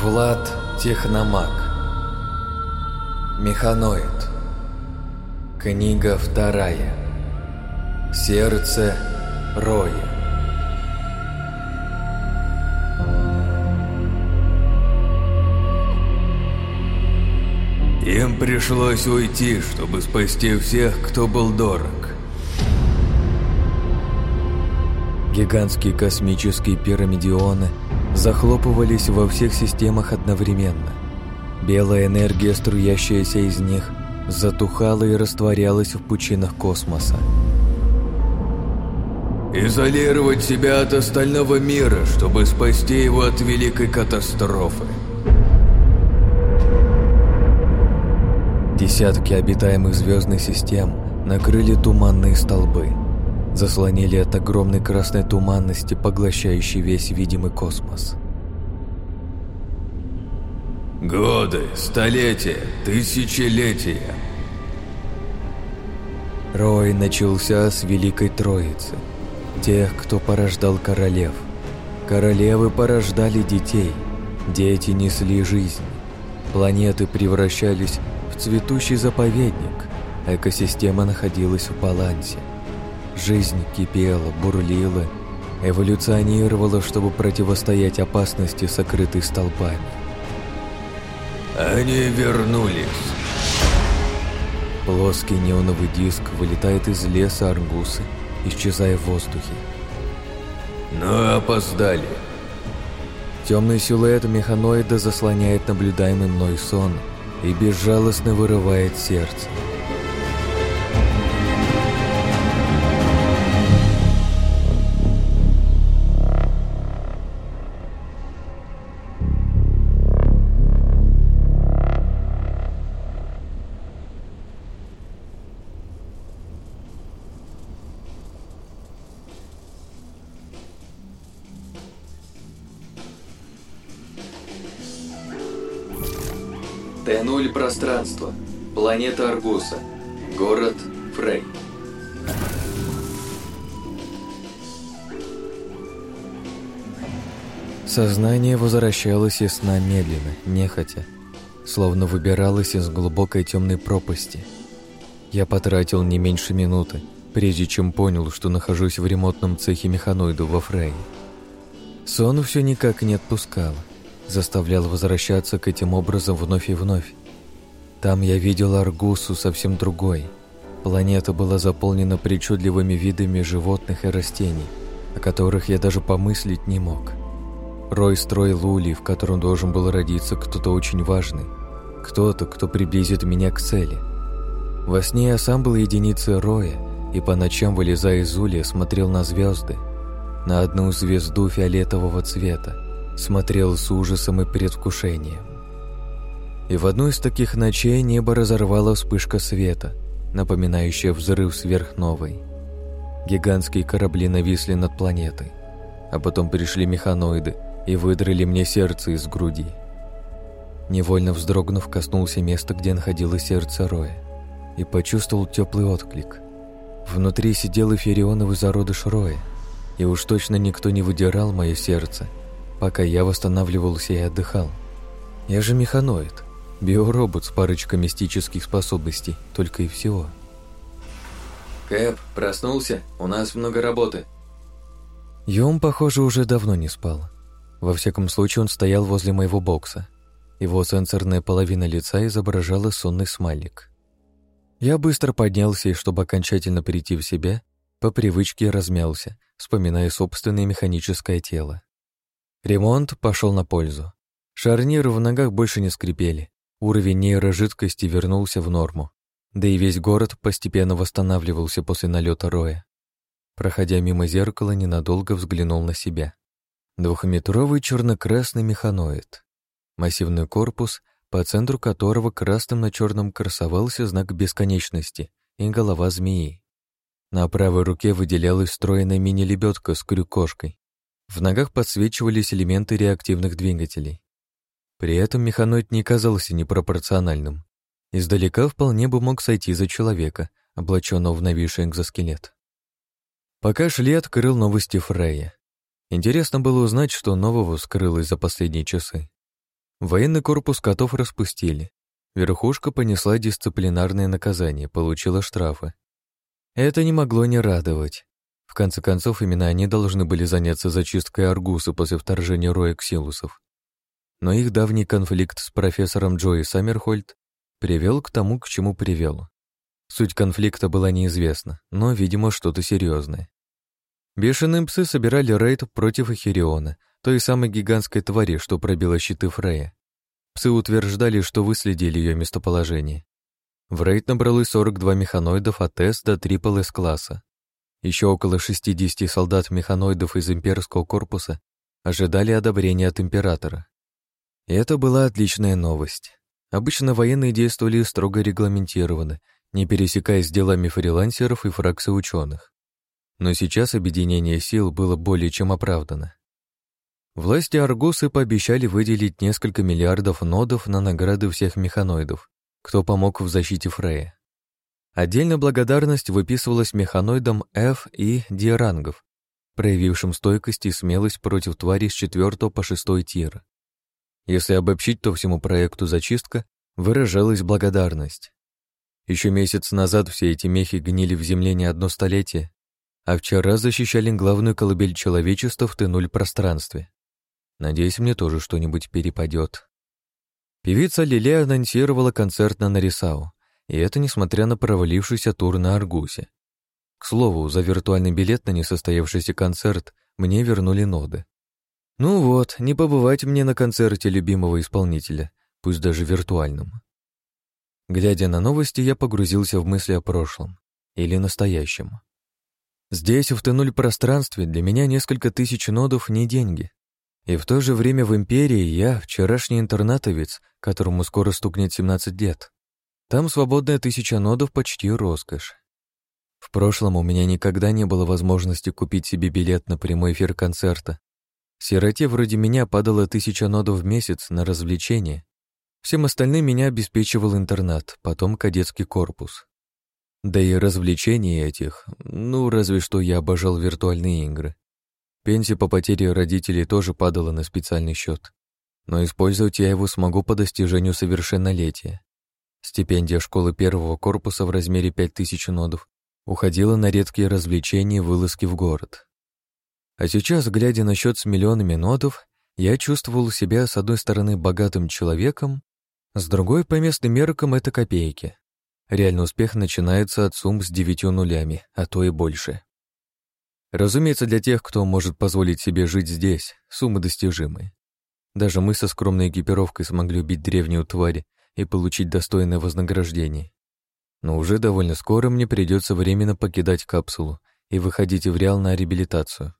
Влад Техномаг. Механоид. Книга вторая. Сердце Роя. Им пришлось уйти, чтобы спасти всех, кто был дорог. Гигантские космические пирамидионы захлопывались во всех системах одновременно. Белая энергия, струящаяся из них, затухала и растворялась в пучинах космоса. «Изолировать себя от остального мира, чтобы спасти его от великой катастрофы», Десятки обитаемых звездных систем накрыли туманные столбы заслонили от огромной красной туманности, поглощающей весь видимый космос. Годы, столетия, тысячелетия. Рой начался с Великой Троицы, тех, кто порождал королев. Королевы порождали детей, дети несли жизнь. Планеты превращались в цветущий заповедник, экосистема находилась в балансе. Жизнь кипела, бурлила, эволюционировала, чтобы противостоять опасности, сокрытой столпами. «Они вернулись!» Плоский неоновый диск вылетает из леса Аргусы, исчезая в воздухе. «Но опоздали!» Темный силуэт механоида заслоняет наблюдаемый мной сон и безжалостно вырывает сердце. пространство. Планета Аргуса. Город Фрей. Сознание возвращалось из сна медленно, нехотя, словно выбиралось из глубокой темной пропасти. Я потратил не меньше минуты, прежде чем понял, что нахожусь в ремонтном цехе механоиду во Фрей. Сон все никак не отпускал, заставлял возвращаться к этим образам вновь и вновь, там я видел Аргусу совсем другой. Планета была заполнена причудливыми видами животных и растений, о которых я даже помыслить не мог. Рой строил Лули, в котором должен был родиться кто-то очень важный, кто-то, кто приблизит меня к цели. Во сне я сам был единицей Роя и по ночам, вылезая из улья, смотрел на звезды, на одну звезду фиолетового цвета, смотрел с ужасом и предвкушением. И в одну из таких ночей небо разорвала вспышка света, напоминающая взрыв сверхновой. Гигантские корабли нависли над планетой. А потом пришли механоиды и выдрали мне сердце из груди. Невольно вздрогнув, коснулся места, где находилось сердце Роя, и почувствовал теплый отклик. Внутри сидел эфирионовый зародыш Роя, и уж точно никто не выдирал мое сердце, пока я восстанавливался и отдыхал. Я же механоид, Биоробот с парочкой мистических способностей, только и всего. Кэп, проснулся? У нас много работы. Йом, похоже, уже давно не спал. Во всяком случае, он стоял возле моего бокса. Его сенсорная половина лица изображала сонный смайлик. Я быстро поднялся и, чтобы окончательно прийти в себя, по привычке размялся, вспоминая собственное механическое тело. Ремонт пошел на пользу. Шарниры в ногах больше не скрипели, Уровень нейрожидкости вернулся в норму, да и весь город постепенно восстанавливался после налета Роя. Проходя мимо зеркала, ненадолго взглянул на себя. Двухметровый черно-красный механоид. Массивный корпус, по центру которого красным на черном красовался знак бесконечности и голова змеи. На правой руке выделялась встроенная мини-лебедка с крюкошкой. В ногах подсвечивались элементы реактивных двигателей. При этом механоид не казался непропорциональным. Издалека вполне бы мог сойти за человека, облаченного в новейший экзоскелет. Пока шли, открыл новости Фрея. Интересно было узнать, что нового скрылось за последние часы. Военный корпус котов распустили. Верхушка понесла дисциплинарное наказание, получила штрафы. Это не могло не радовать. В конце концов, именно они должны были заняться зачисткой Аргуса после вторжения роя ксилусов. Но их давний конфликт с профессором Джои Саммерхольд привел к тому, к чему привел. Суть конфликта была неизвестна, но, видимо, что-то серьезное. Бешеные псы собирали рейд против Эхириона, той самой гигантской твари, что пробила щиты Фрея. Псы утверждали, что выследили ее местоположение. В рейд набралось 42 механоидов от С до Трипл С-класса. Еще около 60 солдат-механоидов из имперского корпуса ожидали одобрения от императора. Это была отличная новость. Обычно военные действовали строго регламентированы, не пересекаясь с делами фрилансеров и фракций ученых. Но сейчас объединение сил было более чем оправдано. Власти Аргусы пообещали выделить несколько миллиардов нодов на награды всех механоидов, кто помог в защите Фрея. Отдельно благодарность выписывалась механоидам F и D-рангов, проявившим стойкость и смелость против тварей с 4 по 6 тира. Если обобщить, то всему проекту «Зачистка» выражалась благодарность. Еще месяц назад все эти мехи гнили в земле не одно столетие, а вчера защищали главную колыбель человечества в Т-0 пространстве. Надеюсь, мне тоже что-нибудь перепадет. Певица Лиле анонсировала концерт на Нарисау, и это несмотря на провалившийся тур на Аргусе. К слову, за виртуальный билет на несостоявшийся концерт мне вернули ноды. Ну вот, не побывать мне на концерте любимого исполнителя, пусть даже виртуальном. Глядя на новости, я погрузился в мысли о прошлом или настоящем. Здесь, в тынуль пространстве, для меня несколько тысяч нодов не деньги. И в то же время в империи я вчерашний интернатовец, которому скоро стукнет 17 лет. Там свободная тысяча нодов почти роскошь. В прошлом у меня никогда не было возможности купить себе билет на прямой эфир концерта, Сироте вроде меня падало тысяча нодов в месяц на развлечения. Всем остальным меня обеспечивал интернат, потом кадетский корпус. Да и развлечения этих, ну, разве что я обожал виртуальные игры. Пенсия по потере родителей тоже падала на специальный счет, но использовать я его смогу по достижению совершеннолетия. Стипендия школы первого корпуса в размере 5000 нодов уходила на редкие развлечения и вылазки в город. А сейчас, глядя на счет с миллионами нодов, я чувствовал себя, с одной стороны, богатым человеком, с другой, по местным меркам, это копейки. Реальный успех начинается от сумм с девятью нулями, а то и больше. Разумеется, для тех, кто может позволить себе жить здесь, суммы достижимы. Даже мы со скромной экипировкой смогли убить древнюю тварь и получить достойное вознаграждение. Но уже довольно скоро мне придется временно покидать капсулу и выходить в Реал на реабилитацию.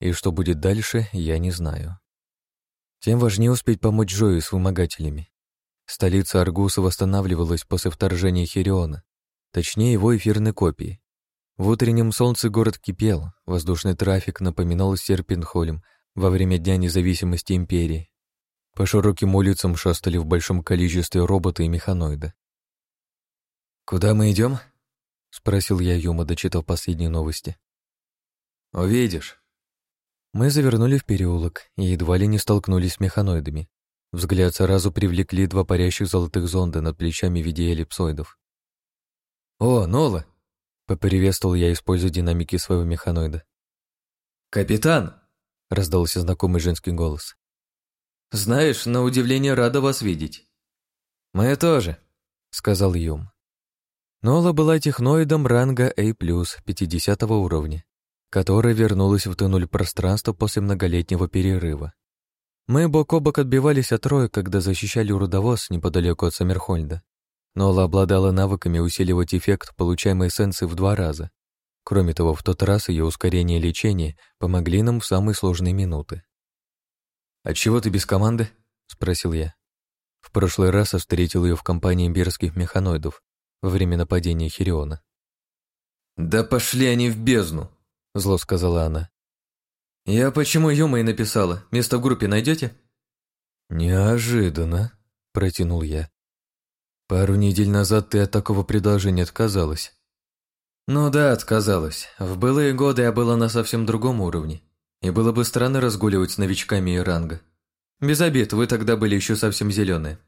И что будет дальше, я не знаю. Тем важнее успеть помочь Джою с вымогателями. Столица Аргуса восстанавливалась после вторжения Хериона, точнее его эфирной копии. В утреннем солнце город кипел, воздушный трафик напоминал Серпенхолем во время Дня независимости империи. По широким улицам шастали в большом количестве роботы и механоиды. «Куда мы идем? спросил я Юма, дочитав последние новости. «Увидишь», мы завернули в переулок и едва ли не столкнулись с механоидами. Взгляд сразу привлекли два парящих золотых зонда над плечами в виде эллипсоидов. «О, Нола!» — поприветствовал я, используя динамики своего механоида. «Капитан!» — раздался знакомый женский голос. «Знаешь, на удивление рада вас видеть». «Мы тоже», — сказал Юм. Нола была техноидом ранга A+, 50 уровня которая вернулась в тынуль пространства после многолетнего перерыва. Мы бок о бок отбивались от роя, когда защищали рудовоз неподалеку от Самерхольда. Нола обладала навыками усиливать эффект получаемой эссенции в два раза. Кроме того, в тот раз ее ускорение лечения помогли нам в самые сложные минуты. «А чего ты без команды?» — спросил я. В прошлый раз я встретил ее в компании имбирских механоидов во время нападения Хириона. «Да пошли они в бездну!» — зло сказала она. «Я почему Юма и написала? Место в группе найдете?» «Неожиданно», — протянул я. «Пару недель назад ты от такого предложения отказалась». «Ну да, отказалась. В былые годы я была на совсем другом уровне. И было бы странно разгуливать с новичками и ранга. Без обид, вы тогда были еще совсем зеленые».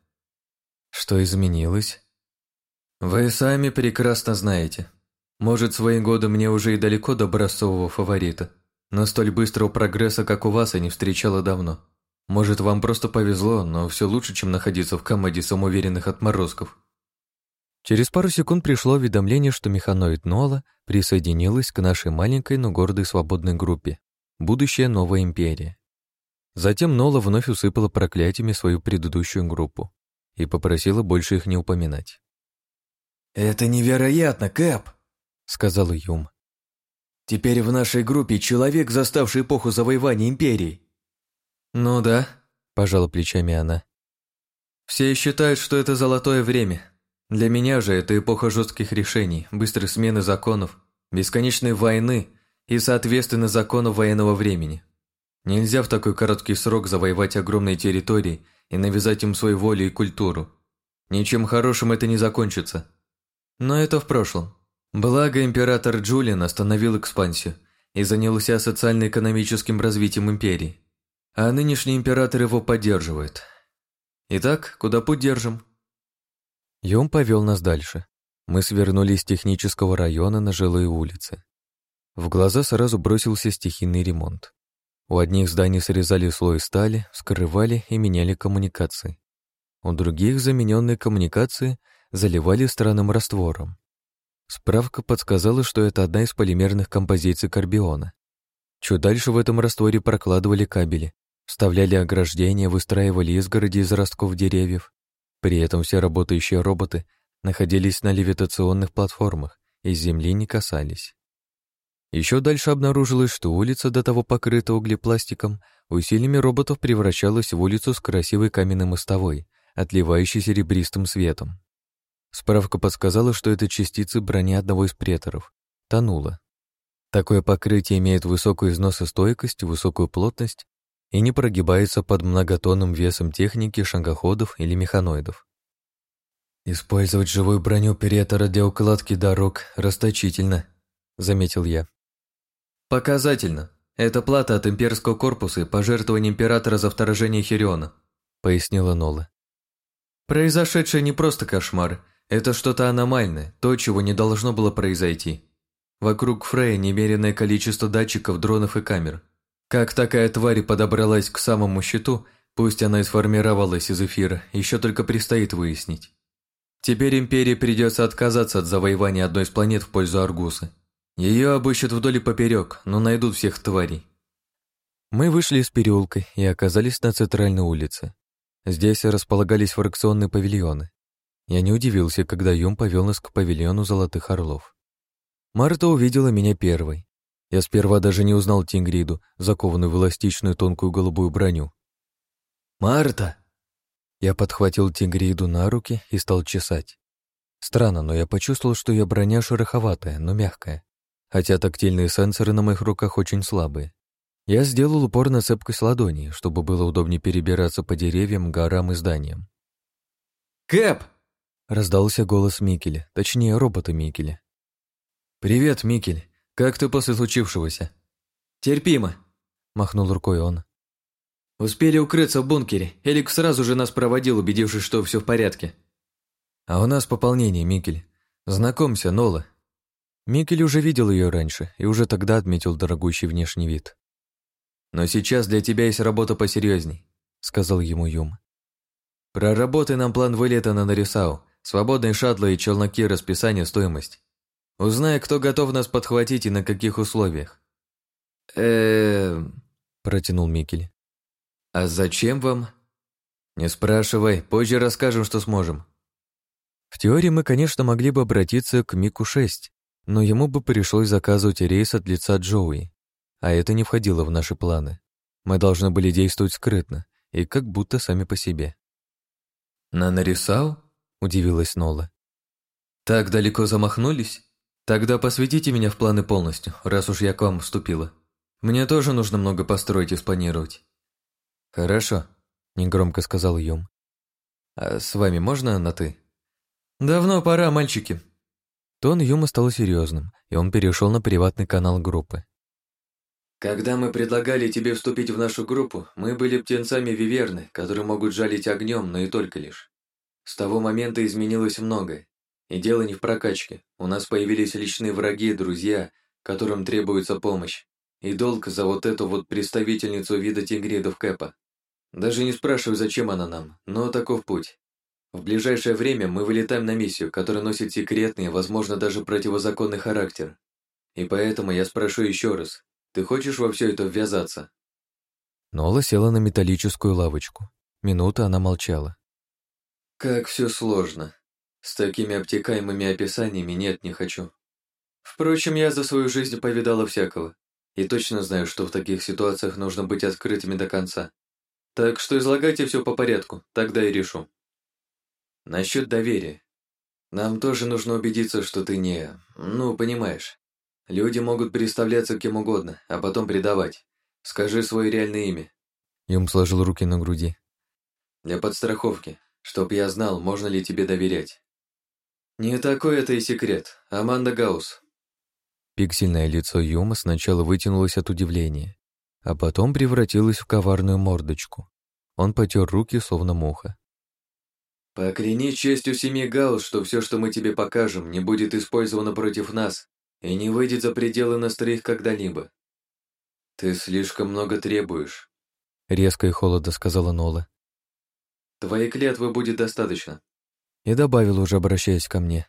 «Что изменилось?» «Вы сами прекрасно знаете», может, свои годы мне уже и далеко до образцового фаворита, но столь быстрого прогресса, как у вас, я не встречала давно. Может, вам просто повезло, но все лучше, чем находиться в команде самоуверенных отморозков». Через пару секунд пришло уведомление, что механоид Нола присоединилась к нашей маленькой, но гордой свободной группе «Будущая новая империя». Затем Нола вновь усыпала проклятиями свою предыдущую группу и попросила больше их не упоминать. «Это невероятно, Кэп!» — сказал Юм. «Теперь в нашей группе человек, заставший эпоху завоевания империи». «Ну да», — пожала плечами она. «Все считают, что это золотое время. Для меня же это эпоха жестких решений, быстрой смены законов, бесконечной войны и, соответственно, закону военного времени. Нельзя в такой короткий срок завоевать огромные территории и навязать им свою волю и культуру. Ничем хорошим это не закончится. Но это в прошлом. Благо император Джулиан остановил экспансию и занялся социально-экономическим развитием империи, а нынешний император его поддерживает. Итак, куда путь держим? Йом повел нас дальше. Мы свернули с технического района на жилые улицы. В глаза сразу бросился стихийный ремонт. У одних зданий срезали слой стали, скрывали и меняли коммуникации. У других замененные коммуникации заливали странным раствором. Справка подсказала, что это одна из полимерных композиций карбиона. Чуть дальше в этом растворе прокладывали кабели, вставляли ограждения, выстраивали изгороди из ростков деревьев. При этом все работающие роботы находились на левитационных платформах и земли не касались. Еще дальше обнаружилось, что улица, до того покрыта углепластиком, усилиями роботов превращалась в улицу с красивой каменной мостовой, отливающей серебристым светом. Справка подсказала, что это частицы брони одного из преторов. Тонула. Такое покрытие имеет высокую износостойкость, высокую плотность и не прогибается под многотонным весом техники, шагоходов или механоидов. «Использовать живую броню перетора для укладки дорог расточительно», — заметил я. «Показательно. Это плата от имперского корпуса и пожертвование императора за вторжение Хириона», — пояснила Нола. «Произошедшее не просто кошмар, это что-то аномальное, то, чего не должно было произойти. Вокруг Фрея немеренное количество датчиков, дронов и камер. Как такая тварь подобралась к самому щиту, пусть она и сформировалась из эфира, еще только предстоит выяснить. Теперь Империи придется отказаться от завоевания одной из планет в пользу Аргуса. Ее обыщут вдоль и поперек, но найдут всех тварей. Мы вышли из переулка и оказались на центральной улице. Здесь располагались фракционные павильоны. Я не удивился, когда Юм повел нас к павильону Золотых Орлов. Марта увидела меня первой. Я сперва даже не узнал Тингриду, закованную в эластичную тонкую голубую броню. «Марта!» Я подхватил Тингриду на руки и стал чесать. Странно, но я почувствовал, что ее броня шероховатая, но мягкая, хотя тактильные сенсоры на моих руках очень слабые. Я сделал упор на цепкость ладони, чтобы было удобнее перебираться по деревьям, горам и зданиям. «Кэп!» Раздался голос Микеля, точнее робота Микеля. «Привет, Микель. Как ты после случившегося?» «Терпимо», — махнул рукой он. «Успели укрыться в бункере. Элик сразу же нас проводил, убедившись, что все в порядке». «А у нас пополнение, Микель. Знакомься, Нола». Микель уже видел ее раньше и уже тогда отметил дорогущий внешний вид. «Но сейчас для тебя есть работа посерьезней», — сказал ему Юм. «Проработай нам план вылета на Нарисау Свободные шаттлы и челноки расписание стоимость. Узнай, кто готов нас подхватить и на каких условиях. Эм, протянул Микель. А зачем вам? Не спрашивай, позже расскажем, что сможем. В теории мы, конечно, могли бы обратиться к Мику-6, но ему бы пришлось заказывать рейс от лица Джоуи, а это не входило в наши планы. Мы должны были действовать скрытно и как будто сами по себе. На «Нанарисал?» удивилась Нола. «Так далеко замахнулись? Тогда посвятите меня в планы полностью, раз уж я к вам вступила. Мне тоже нужно много построить и спланировать». «Хорошо», — негромко сказал Юм. «А с вами можно на «ты»?» «Давно пора, мальчики». Тон Юма стал серьезным, и он перешел на приватный канал группы. Когда мы предлагали тебе вступить в нашу группу, мы были птенцами виверны, которые могут жалить огнем, но и только лишь. С того момента изменилось многое. И дело не в прокачке. У нас появились личные враги, и друзья, которым требуется помощь. И долг за вот эту вот представительницу вида тигридов Кэпа. Даже не спрашиваю, зачем она нам, но таков путь. В ближайшее время мы вылетаем на миссию, которая носит секретный, возможно, даже противозаконный характер. И поэтому я спрошу еще раз, ты хочешь во все это ввязаться?» Нола села на металлическую лавочку. Минута она молчала. Как все сложно. С такими обтекаемыми описаниями нет, не хочу. Впрочем, я за свою жизнь повидала всякого. И точно знаю, что в таких ситуациях нужно быть открытыми до конца. Так что излагайте все по порядку, тогда и решу. Насчет доверия. Нам тоже нужно убедиться, что ты не... Ну, понимаешь. Люди могут представляться кем угодно, а потом предавать. Скажи свое реальное имя. Юм сложил руки на груди. Для подстраховки. Чтоб я знал, можно ли тебе доверять. Не такой это и секрет. Аманда Гаус. Пиксельное лицо Юма сначала вытянулось от удивления, а потом превратилось в коварную мордочку. Он потер руки, словно муха. «Покляни честью семьи Гаус, что все, что мы тебе покажем, не будет использовано против нас и не выйдет за пределы нас когда-либо. Ты слишком много требуешь», — резко и холодно сказала Нола. Твоей клятвы будет достаточно. И добавил уже, обращаясь ко мне.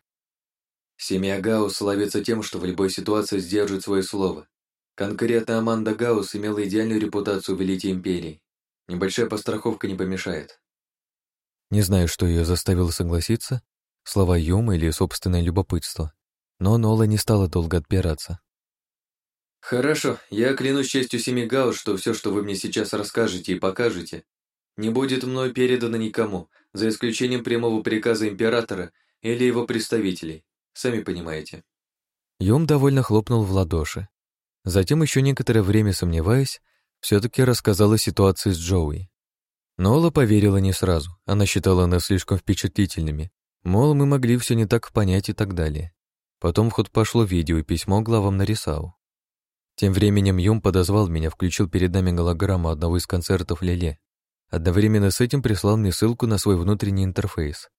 Семья Гаус славится тем, что в любой ситуации сдержит свое слово. Конкретно Аманда Гаус имела идеальную репутацию Великой Империи. Небольшая постраховка не помешает. Не знаю, что ее заставило согласиться, слова Юма или собственное любопытство, но Нола не стала долго отпираться. «Хорошо, я клянусь честью семьи Гаус, что все, что вы мне сейчас расскажете и покажете, не будет мной передано никому, за исключением прямого приказа императора или его представителей. Сами понимаете». Юм довольно хлопнул в ладоши. Затем, еще некоторое время сомневаясь, все-таки рассказала ситуацию с Джоуи. Нола поверила не сразу, она считала нас слишком впечатлительными, мол, мы могли все не так понять и так далее. Потом в ход пошло видео и письмо главам Нарисау. Тем временем Юм подозвал меня, включил перед нами голограмму одного из концертов Леле. Одновременно с этим прислал мне ссылку на свой внутренний интерфейс.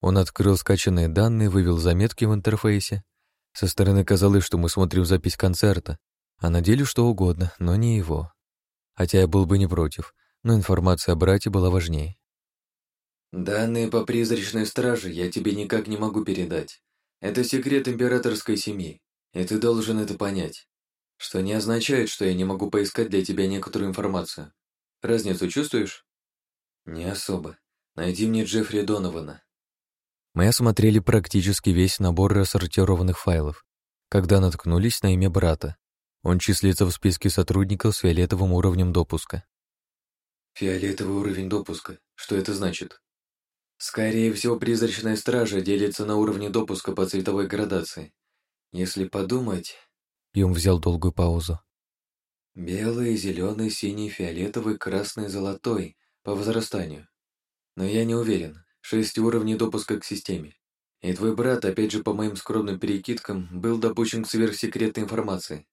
Он открыл скачанные данные, вывел заметки в интерфейсе. Со стороны казалось, что мы смотрим запись концерта, а на деле что угодно, но не его. Хотя я был бы не против, но информация о брате была важнее. «Данные по призрачной страже я тебе никак не могу передать. Это секрет императорской семьи, и ты должен это понять. Что не означает, что я не могу поискать для тебя некоторую информацию. Разницу чувствуешь?» Не особо. Найди мне Джеффри Донована. Мы осмотрели практически весь набор рассортированных файлов, когда наткнулись на имя брата. Он числится в списке сотрудников с фиолетовым уровнем допуска. Фиолетовый уровень допуска. Что это значит? Скорее всего, призрачная стража делится на уровне допуска по цветовой градации. Если подумать... Юм взял долгую паузу. Белый, зеленый, синий, фиолетовый, красный, золотой по возрастанию. Но я не уверен. Шесть уровней допуска к системе. И твой брат, опять же, по моим скромным перекидкам, был допущен к сверхсекретной информации.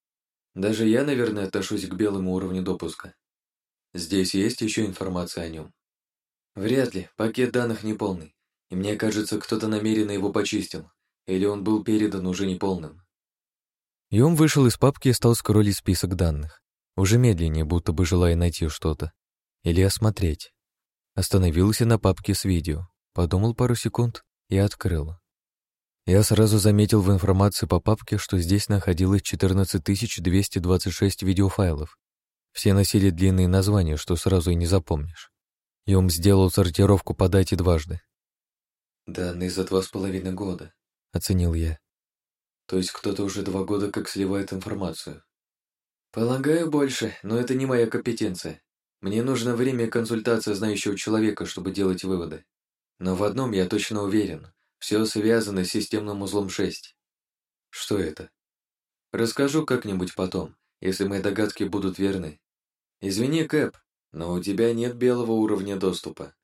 Даже я, наверное, отношусь к белому уровню допуска. Здесь есть еще информация о нем. Вряд ли, пакет данных неполный. И мне кажется, кто-то намеренно его почистил. Или он был передан уже неполным. Йом вышел из папки и стал скроллить список данных. Уже медленнее, будто бы желая найти что-то или осмотреть. Остановился на папке с видео, подумал пару секунд и открыл. Я сразу заметил в информации по папке, что здесь находилось 14226 видеофайлов. Все носили длинные названия, что сразу и не запомнишь. Юм сделал сортировку по дате дважды. «Данные за два с половиной года», — оценил я. «То есть кто-то уже два года как сливает информацию». «Полагаю, больше, но это не моя компетенция», мне нужно время консультации знающего человека, чтобы делать выводы. Но в одном я точно уверен. Все связано с системным узлом 6. Что это? Расскажу как-нибудь потом, если мои догадки будут верны. Извини, Кэп, но у тебя нет белого уровня доступа.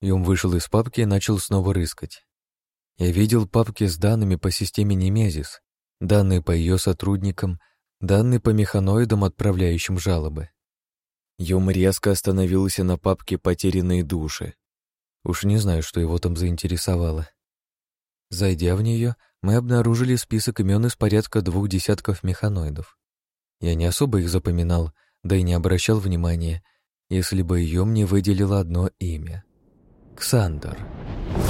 Юм вышел из папки и начал снова рыскать. Я видел папки с данными по системе Немезис, данные по ее сотрудникам, данные по механоидам, отправляющим жалобы. Юма резко остановился на папке «Потерянные души». Уж не знаю, что его там заинтересовало. Зайдя в нее, мы обнаружили список имен из порядка двух десятков механоидов. Я не особо их запоминал, да и не обращал внимания, если бы ее мне выделило одно имя — Ксандр. Ксандр.